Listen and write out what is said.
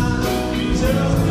time.